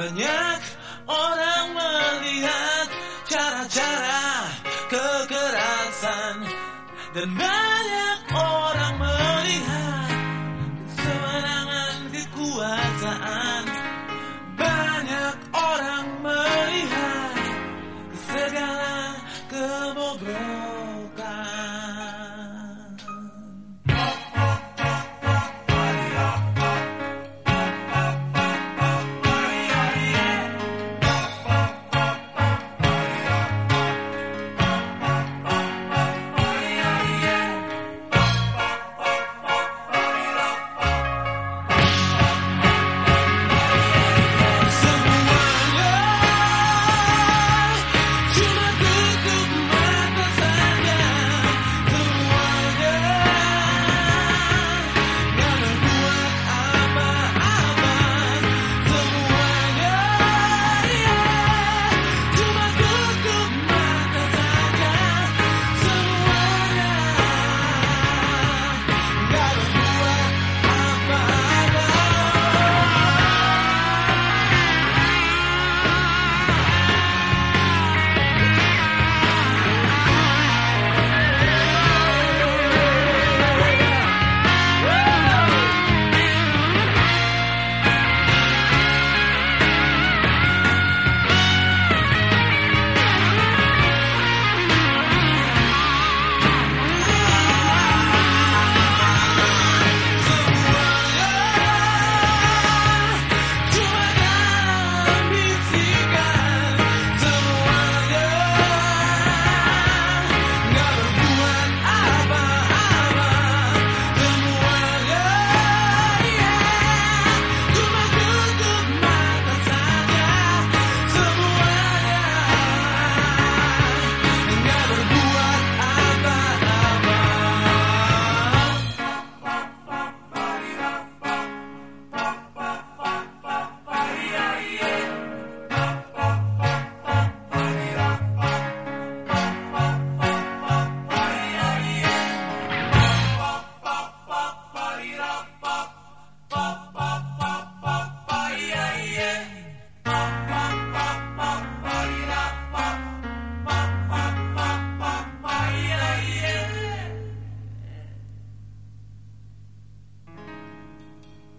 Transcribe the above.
Banyak orang melihat cara-cara kekerasan dan banyak orang melihat kesenangan kekuasaan.